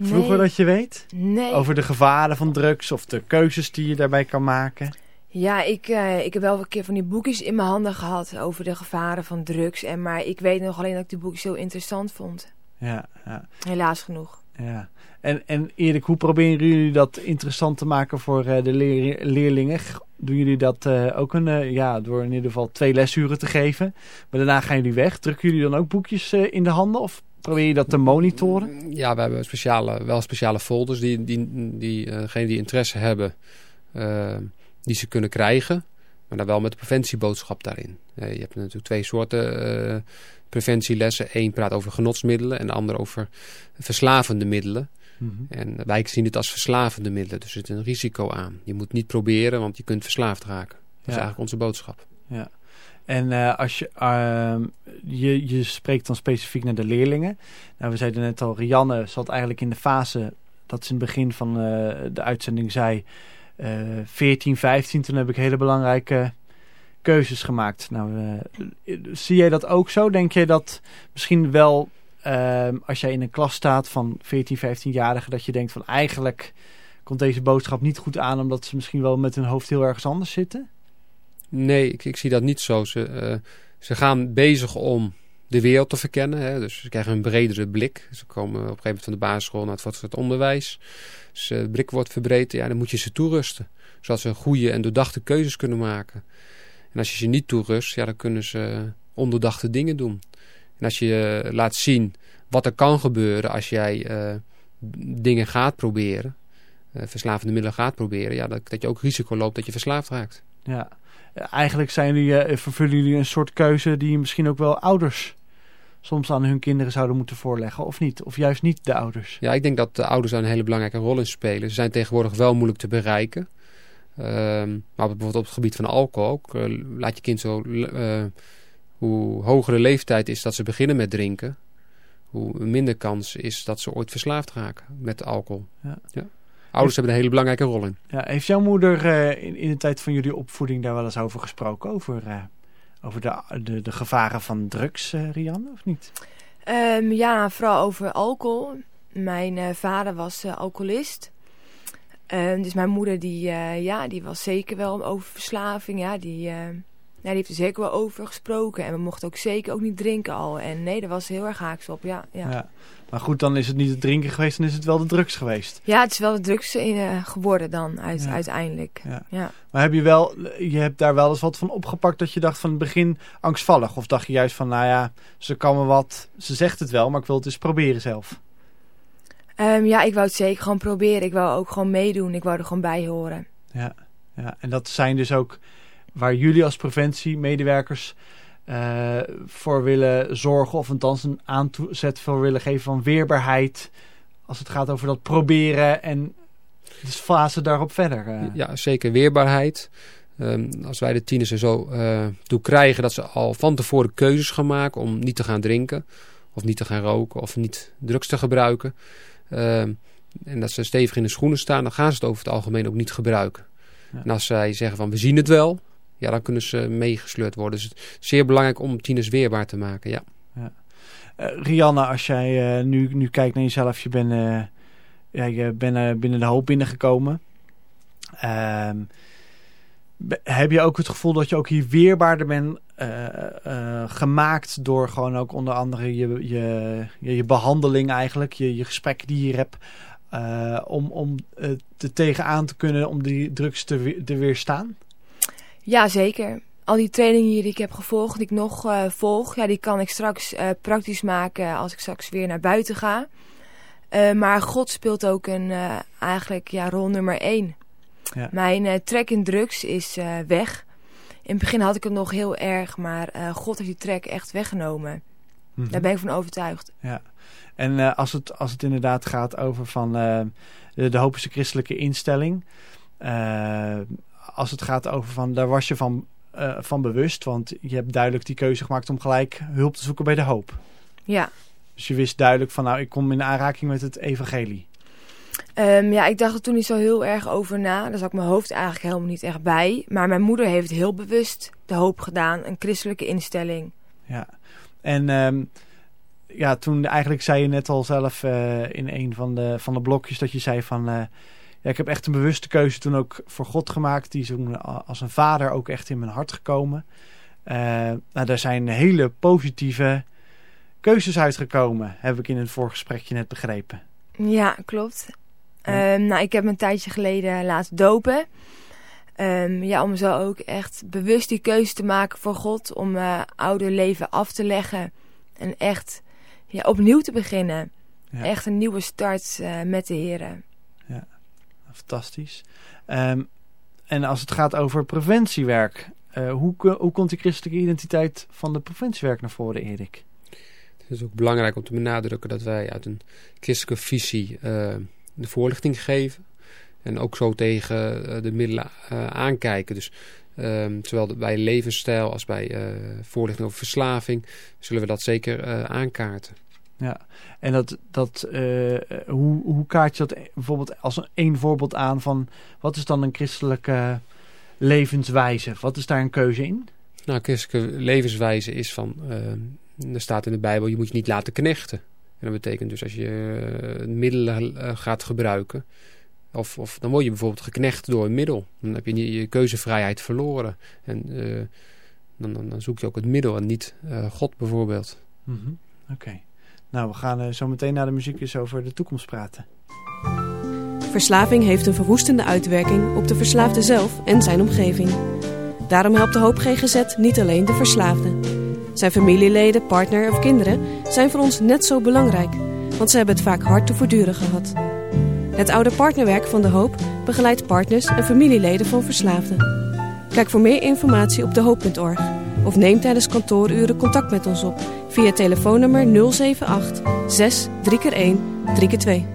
Vroeger nee. dat je weet? Nee. Over de gevaren van drugs of de keuzes die je daarbij kan maken? Ja, ik, uh, ik heb wel een keer van die boekjes in mijn handen gehad over de gevaren van drugs. En, maar ik weet nog alleen dat ik die boekjes heel interessant vond. Ja, ja. Helaas genoeg. Ja. En, en Erik, hoe proberen jullie dat interessant te maken voor uh, de leer leerlingen? Doen jullie dat uh, ook een, uh, ja, door in ieder geval twee lesuren te geven? Maar daarna gaan jullie weg. Drukken jullie dan ook boekjes in de handen of probeer je dat te monitoren? Ja, we hebben speciale, wel speciale folders die, die, die, degene die interesse hebben, die ze kunnen krijgen. Maar dan wel met de preventieboodschap daarin. je hebt natuurlijk twee soorten preventielessen. Eén praat over genotsmiddelen en de ander over verslavende middelen. Mm -hmm. En wij zien het als verslavende middelen, dus er zit een risico aan. Je moet niet proberen, want je kunt verslaafd raken. Dat is eigenlijk onze boodschap. Ja. En uh, als je, uh, je, je spreekt dan specifiek naar de leerlingen. Nou, we zeiden net al, Rianne zat eigenlijk in de fase, dat ze in het begin van uh, de uitzending zei, 14, 15. Toen heb ik hele belangrijke keuzes gemaakt. Nou, uh, zie jij dat ook zo? Denk je dat misschien wel, uh, als jij in een klas staat van 14, 15-jarigen, dat je denkt van eigenlijk komt deze boodschap niet goed aan, omdat ze misschien wel met hun hoofd heel ergens anders zitten? Nee, ik, ik zie dat niet zo. Ze, uh, ze gaan bezig om de wereld te verkennen. Hè. Dus ze krijgen een bredere blik. Ze komen op een gegeven moment van de basisschool naar het voortgezet onderwijs. Dus blik wordt verbreed. Ja, dan moet je ze toerusten. Zodat ze goede en doordachte keuzes kunnen maken. En als je ze niet toerust, ja, dan kunnen ze ondoordachte dingen doen. En als je laat zien wat er kan gebeuren als jij uh, dingen gaat proberen, uh, verslavende middelen gaat proberen, ja, dat, dat je ook risico loopt dat je verslaafd raakt. Ja, eigenlijk zijn jullie, vervullen jullie een soort keuze die misschien ook wel ouders soms aan hun kinderen zouden moeten voorleggen, of niet? Of juist niet de ouders? Ja, ik denk dat de ouders daar een hele belangrijke rol in spelen. Ze zijn tegenwoordig wel moeilijk te bereiken. Um, maar bijvoorbeeld op het gebied van alcohol ook. laat je kind zo... hoe hogere leeftijd is dat ze beginnen met drinken hoe minder kans is dat ze ooit verslaafd raken met alcohol. Ja. ja. Ouders hebben een hele belangrijke rol in. Ja, heeft jouw moeder uh, in, in de tijd van jullie opvoeding daar wel eens over gesproken? Over, uh, over de, de, de gevaren van drugs, uh, Rianne, of niet? Um, ja, vooral over alcohol. Mijn vader was alcoholist. Ehm, dus mijn moeder die, ja, die was zeker wel over verslaving. Ja, die ja, die heeft er zeker wel over gesproken. En we mochten ook zeker ook niet drinken al. En nee, daar was heel erg haaks op, ja, ja. ja. Maar goed, dan is het niet het drinken geweest, dan is het wel de drugs geweest. Ja, het is wel de drugs uh, geworden dan, uit, uiteindelijk. Ja. ja. Maar heb je wel, je hebt daar wel eens wat van opgepakt dat je dacht van het begin angstvallig? Of dacht je juist van, nou ja, ze kan me wat, ze zegt het wel, maar ik wil het eens proberen zelf? Um, ja, ik wou het zeker gewoon proberen. Ik wou ook gewoon meedoen. Ik wou er gewoon bij horen. Ja, ja. en dat zijn dus ook waar jullie als preventiemedewerkers uh, voor willen zorgen, of althans een aanzet voor willen geven van weerbaarheid. Als het gaat over dat proberen en de fase daarop verder. Uh. Ja, zeker weerbaarheid. Um, als wij de tieners er zo uh, toe krijgen dat ze al van tevoren keuzes gaan maken om niet te gaan drinken, of niet te gaan roken, of niet drugs te gebruiken. Um, en dat ze stevig in de schoenen staan, dan gaan ze het over het algemeen ook niet gebruiken. Ja. En als zij zeggen van we zien het wel, ja, dan kunnen ze meegesleurd worden. Dus het is zeer belangrijk om tieners weerbaar te maken, ja. ja. Uh, Rianne, als jij uh, nu, nu kijkt naar jezelf, je bent, uh, ja, je bent binnen de hoop binnengekomen. Heb je ook het gevoel dat je ook hier weerbaarder bent gemaakt door gewoon ook onder andere je, je, je, behandeling eigenlijk, je, je gesprekken die je hebt, om, om te tegenaan te kunnen om die drugs te, te weerstaan? Ja, zeker. Al die trainingen die ik heb gevolgd, die ik nog volg, ja, die kan ik straks praktisch maken als ik straks weer naar buiten ga. Maar God speelt ook een, eigenlijk ja, rol nummer één. Ja. Mijn trek in drugs is weg. In het begin had ik het nog heel erg, maar God heeft die trek echt weggenomen. Mm -hmm. Daar ben ik van overtuigd. Ja. En als, het, als het inderdaad gaat over van de, de Hopische christelijke instelling als het gaat over van, daar was je van, uh, van bewust. Want je hebt duidelijk die keuze gemaakt om gelijk hulp te zoeken bij de hoop. Ja. Dus je wist duidelijk van, nou, ik kom in aanraking met het evangelie. Um, ja, ik dacht er toen niet zo heel erg over na. Daar zat mijn hoofd eigenlijk helemaal niet echt bij. Maar mijn moeder heeft heel bewust de hoop gedaan. Een christelijke instelling. Ja, en um, ja, toen eigenlijk zei je net al zelf uh, in een van de, van de blokjes dat je zei van... Uh, ja, ik heb echt een bewuste keuze toen ook voor God gemaakt. Die is als een vader ook echt in mijn hart gekomen. Uh, nou, daar zijn hele positieve keuzes uitgekomen, heb ik in het voorgesprekje net begrepen. Ja, klopt. Ja. Um, nou, ik heb een tijdje geleden laten dopen. Um, ja, om zo ook echt bewust die keuze te maken voor God. Om uh, oude leven af te leggen. En echt ja, opnieuw te beginnen. Ja. Echt een nieuwe start uh, met de Heren fantastisch. Um, en als het gaat over preventiewerk, uh, hoe, hoe komt die christelijke identiteit van de preventiewerk naar voren, Erik? Het is ook belangrijk om te benadrukken dat wij uit een christelijke visie uh, de voorlichting geven. En ook zo tegen uh, de middelen aankijken. Dus um, zowel bij levensstijl als bij voorlichting over verslaving zullen we dat zeker aankaarten. Ja, en dat, dat, uh, hoe, hoe kaart je dat bijvoorbeeld als een, een voorbeeld aan van wat is dan een christelijke levenswijze? Wat is daar een keuze in? Nou, christelijke levenswijze is van, uh, er staat in de Bijbel, je moet je niet laten knechten. En dat betekent dus als je uh, middelen gaat gebruiken, of, of dan word je bijvoorbeeld geknecht door een middel. Dan heb je je keuzevrijheid verloren. En dan, dan, dan, zoek je ook het middel en niet God bijvoorbeeld. Mm -hmm. Oké. Nou, we gaan uh, zo meteen naar de muziek eens over de toekomst praten. Verslaving heeft een verwoestende uitwerking op de verslaafde zelf en zijn omgeving. Daarom helpt de Hoop GGZ niet alleen de verslaafde. Zijn familieleden, partner of kinderen zijn voor ons net zo belangrijk, want ze hebben het vaak hard te voortduren gehad. Het oude partnerwerk van De Hoop begeleidt partners en familieleden van verslaafden. Kijk voor meer informatie op dehoop.org of neem tijdens kantooruren contact met ons op via telefoonnummer 078 6 3 1 3 2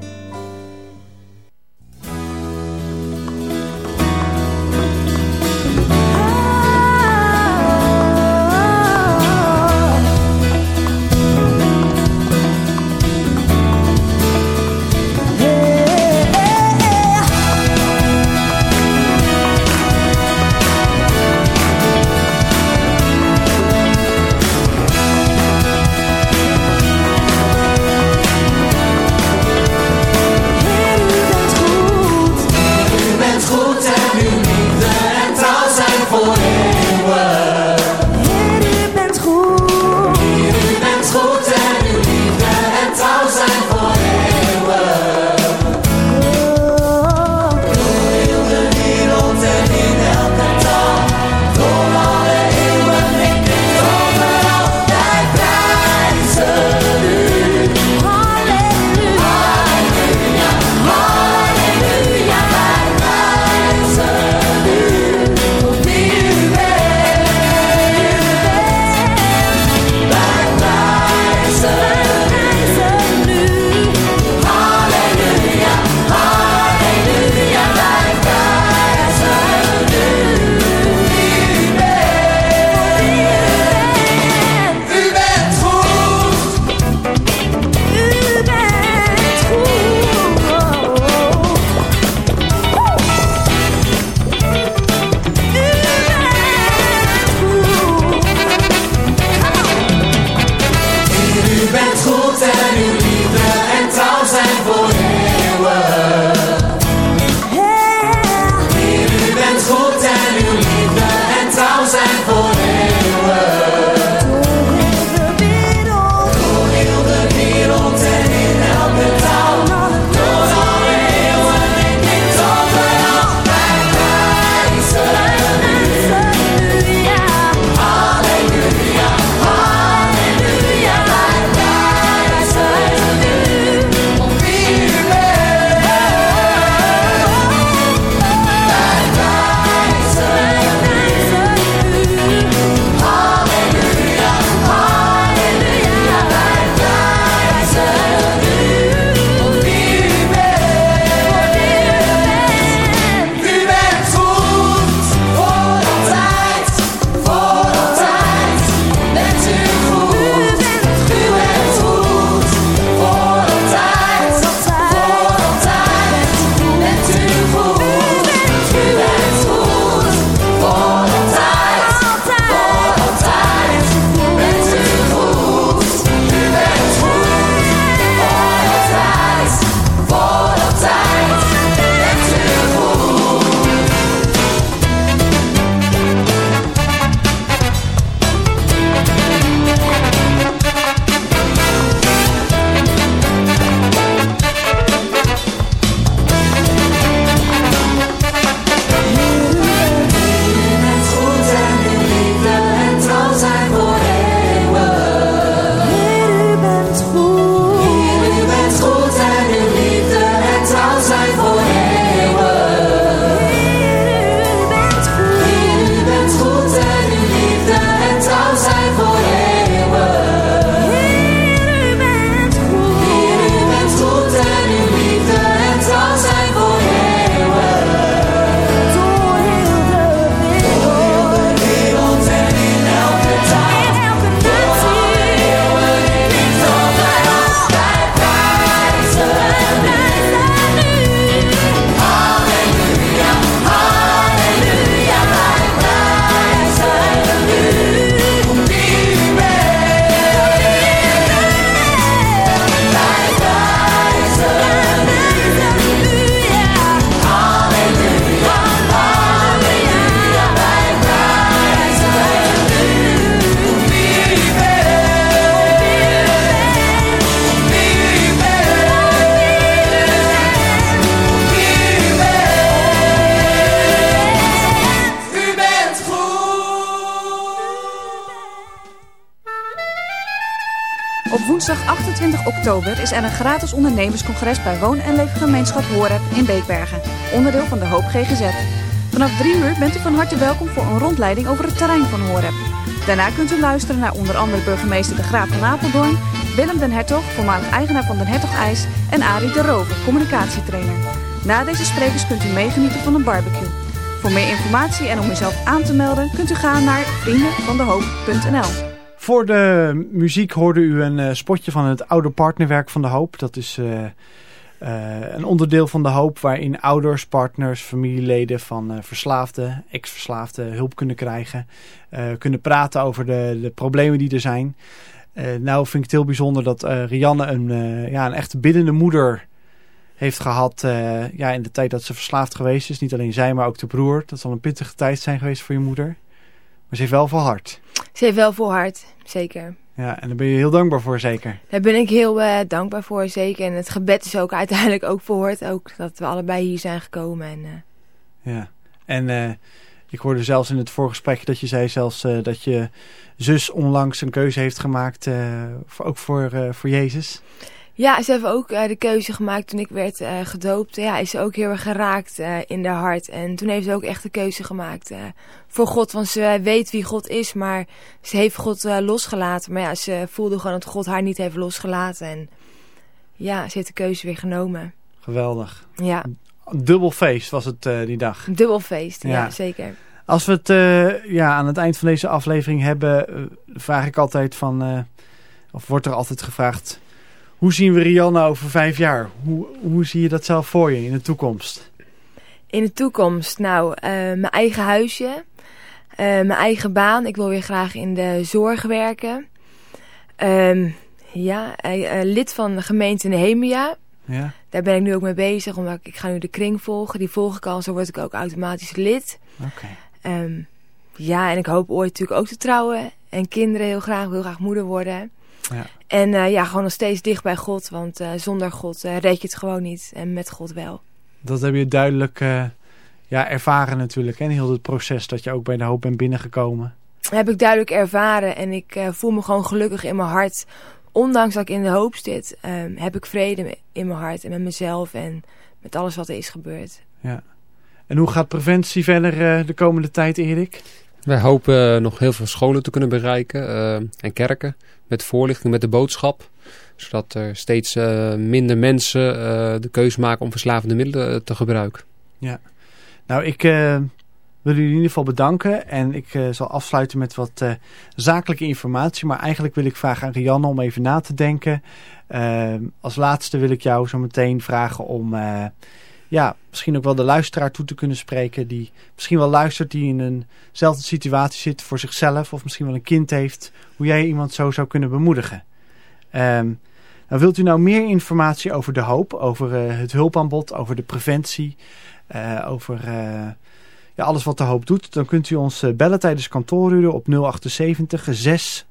oktober is er een gratis ondernemerscongres bij Woon- en Leefgemeenschap Horeb in Beekbergen, onderdeel van de Hoop GGZ. Vanaf 3 uur bent u van harte welkom voor een rondleiding over het terrein van Horeb. Daarna kunt u luisteren naar onder andere burgemeester De Graaf van Apeldoorn, Willem den Hertog, voormalig eigenaar van Den Hertog IJs en Arie de Rover, communicatietrainer. Na deze sprekers kunt u meegenieten van een barbecue. Voor meer informatie en om uzelf aan te melden kunt u gaan naar vriendenvandehoop.nl. Voor de muziek hoorde u een uh, spotje van het oude partnerwerk van de Hoop. Dat is uh, uh, een onderdeel van de Hoop waarin ouders, partners, familieleden van verslaafden, ex-verslaafden hulp kunnen krijgen. kunnen praten over de, de problemen die er zijn. nou vind ik het heel bijzonder dat Rianne een, ja, een echt biddende moeder heeft gehad ja, in de tijd dat ze verslaafd geweest is. Niet alleen zij, maar ook de broer. Dat zal een pittige tijd zijn geweest voor je moeder. Maar ze heeft wel volhard. Ze heeft wel volhard, zeker. Ja, en daar ben je heel dankbaar voor, zeker? Daar ben ik heel uh, dankbaar voor, zeker. En het gebed is ook uiteindelijk ook verhoord. Ook dat we allebei hier zijn gekomen. En, uh... Ja, en uh, ik hoorde zelfs in het voorgesprek dat je zei zelfs dat je zus onlangs een keuze heeft gemaakt, voor, ook voor, voor Jezus. Ja, ze hebben ook uh, de keuze gemaakt toen ik werd uh, gedoopt. Ja, is ze ook heel erg geraakt uh, in haar hart. En toen heeft ze ook echt de keuze gemaakt voor God. Want ze weet wie God is, maar ze heeft God losgelaten. Maar ja, ze voelde gewoon dat God haar niet heeft losgelaten. En ja, ze heeft de keuze weer genomen. Geweldig. Ja. Dubbel feest was het die dag. Dubbel feest, ja, ja zeker. Als we het ja, aan het eind van deze aflevering hebben, vraag ik altijd van... of wordt er altijd gevraagd hoe zien we Rianne over vijf jaar? Hoe, hoe zie je dat zelf voor je in de toekomst? In de toekomst? Nou, uh, mijn eigen huisje. Uh, mijn eigen baan. Ik wil weer graag in de zorg werken. Um, ja, uh, lid van de gemeente Nehemia. Ja. Daar ben ik nu ook mee bezig. Omdat ik, ik ga nu de kring volgen. Die volg ik al. Zo word ik ook automatisch lid. Oké. Okay. Um, ja, en ik hoop ooit natuurlijk ook te trouwen. En kinderen heel graag. Ik wil graag moeder worden. Ja. En uh, ja, gewoon nog steeds dicht bij God. Want uh, zonder God uh, red je het gewoon niet. En met God wel. Dat heb je duidelijk ja, ervaren natuurlijk. En heel het proces dat je ook bij de hoop bent binnengekomen. Heb ik duidelijk ervaren. En ik voel me gewoon gelukkig in mijn hart. Ondanks dat ik in de hoop zit, ehm, heb ik vrede in mijn hart. En met mezelf en met alles wat er is gebeurd. Ja. En hoe gaat preventie verder de komende tijd, Erik? Wij hopen nog heel veel scholen te kunnen bereiken en kerken met voorlichting, met de boodschap. Zodat er steeds uh, minder mensen de keuze maken om verslavende middelen te gebruiken. Ja, nou ik wil jullie in ieder geval bedanken. En ik zal afsluiten met wat zakelijke informatie. Maar eigenlijk wil ik vragen aan Rianne om even na te denken. als laatste wil ik jou zo meteen vragen om ja, misschien ook wel de luisteraar toe te kunnen spreken. Die misschien wel luistert, die in eenzelfde situatie zit voor zichzelf. Of misschien wel een kind heeft. Hoe jij iemand zo zou kunnen bemoedigen. Um, wilt u nou meer informatie over de hoop, over uh, het hulpaanbod, over de preventie, uh, over uh, ja, alles wat de hoop doet. Dan kunt u ons bellen tijdens kantooruren op 078 6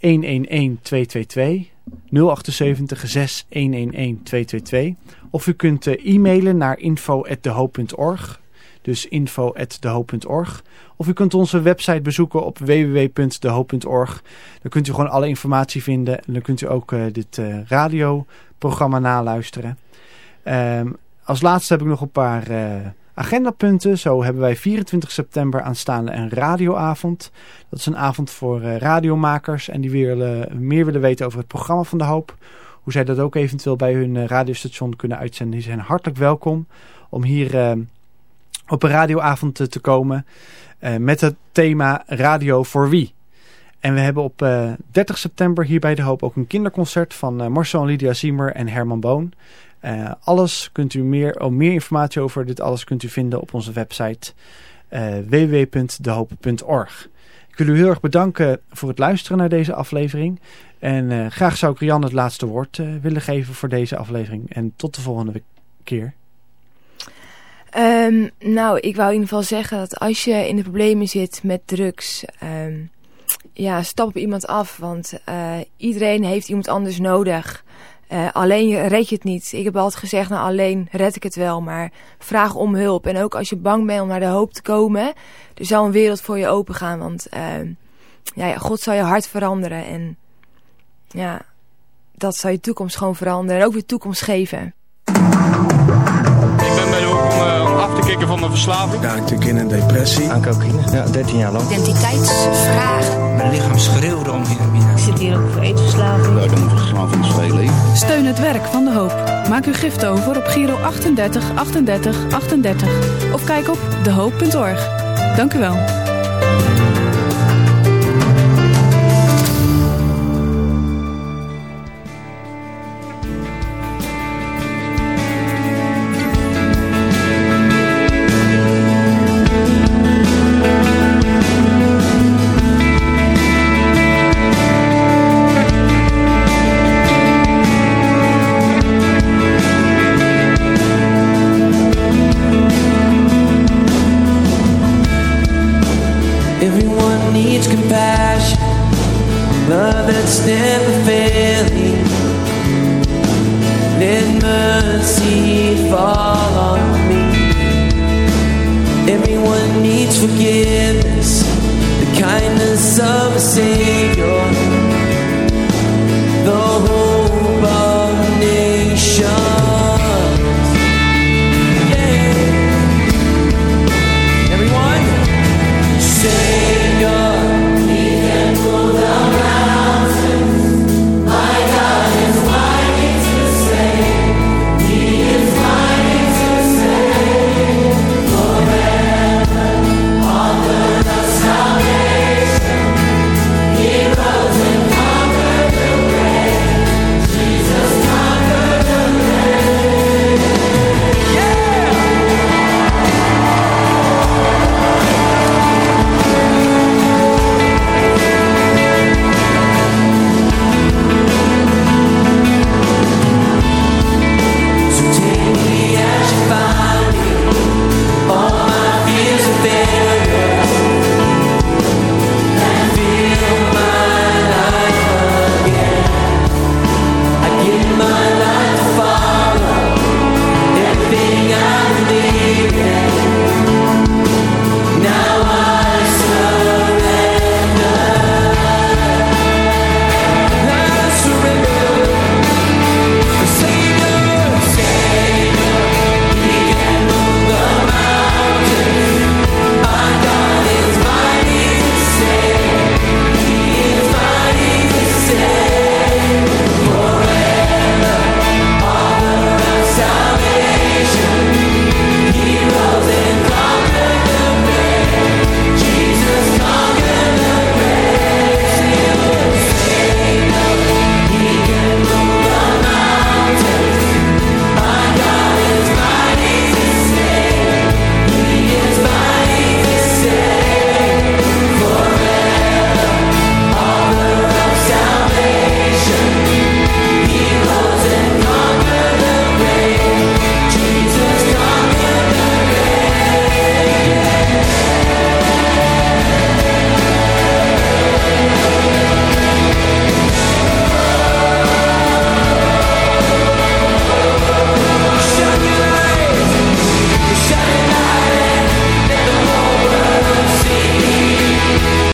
111 222. 078 6 111 222. Of u kunt uh, e-mailen naar info.dehoop.org. Dus info.dehoop.org. Of u kunt onze website bezoeken op www.dehoop.org. Dan kunt u gewoon alle informatie vinden. En dan kunt u ook uh, dit uh, radioprogramma naluisteren. Um, als laatste heb ik nog een paar agendapunten. Zo hebben wij 24 september aanstaande een radioavond. Dat is een avond voor uh, radiomakers en die willen, meer willen weten over het programma van De Hoop. Hoe zij dat ook eventueel bij hun uh, radiostation kunnen uitzenden. Die zijn hartelijk welkom om hier op een radioavond te, komen met het thema Radio voor Wie. En we hebben op 30 september hier bij De Hoop ook een kinderconcert van Marcel en Lydia Siemer en Herman Boon. Uh, alles kunt u meer, oh, meer informatie over dit alles kunt u vinden op onze website uh, www.dehoop.org. Ik wil u heel erg bedanken voor het luisteren naar deze aflevering. En uh, graag zou ik Rian het laatste woord willen geven voor deze aflevering. En tot de volgende keer. Um, nou, ik wou in ieder geval zeggen dat als je in de problemen zit met drugs... Um, ja, stap op iemand af, want iedereen heeft iemand anders nodig... Uh, alleen red je het niet. Ik heb altijd gezegd, nou alleen red ik het wel, maar vraag om hulp. En ook als je bang bent om naar de hoop te komen, er zal een wereld voor je open gaan. Want uh, ja, God zal je hart veranderen. En ja, dat zal je toekomst gewoon veranderen en ook weer toekomst geven. Ik ben bij de hoek om, uh, om af te kicken van mijn verslaving. Ja, natuurlijk in een depressie. Aan cocaïne. Ja, 13 jaar lang. Identiteitsvragen. Mijn lichaam schreeuwde om heroïne. Ik zit hier ook voor eetverslaving. Ja, ik ben verslavingsvrij leven. Steun het werk van De Hoop. Maak uw gift over op Giro 38 38 38 of kijk op dehoop.org. Dank u wel.